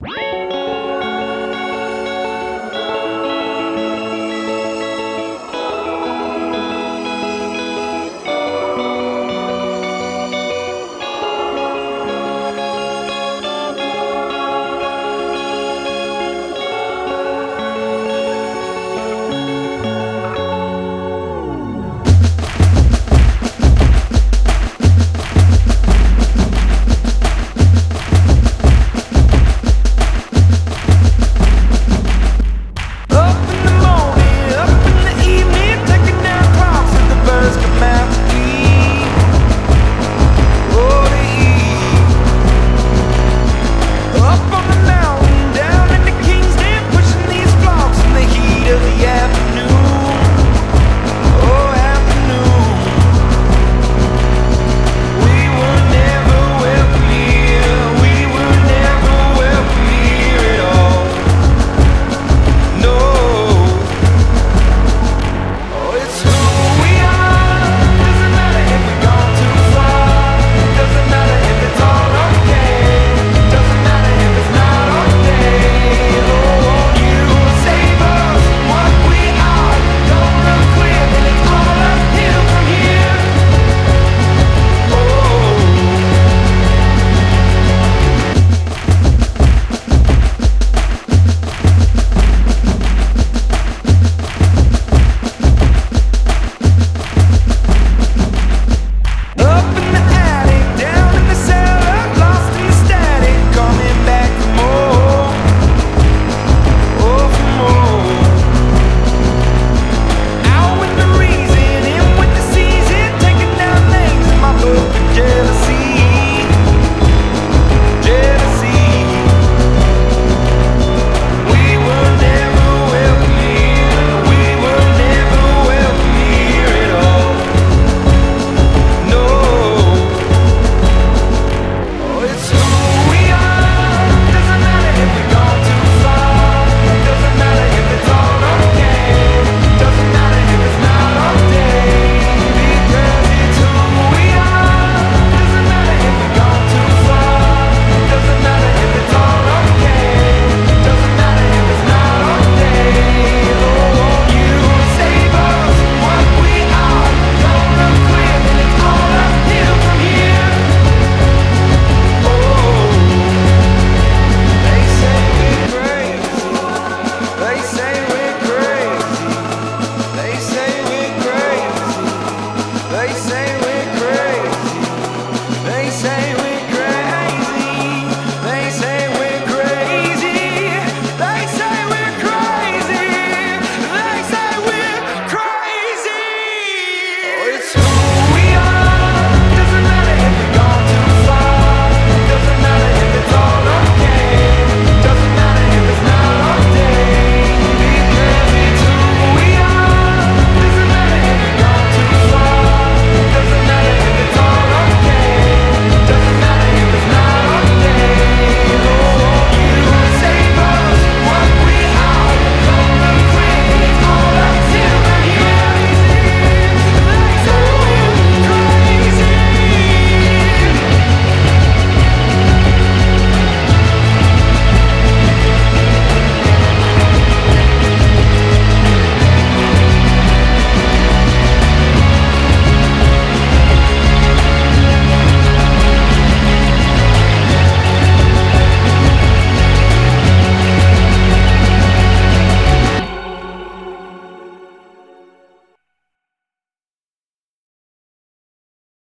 Woo!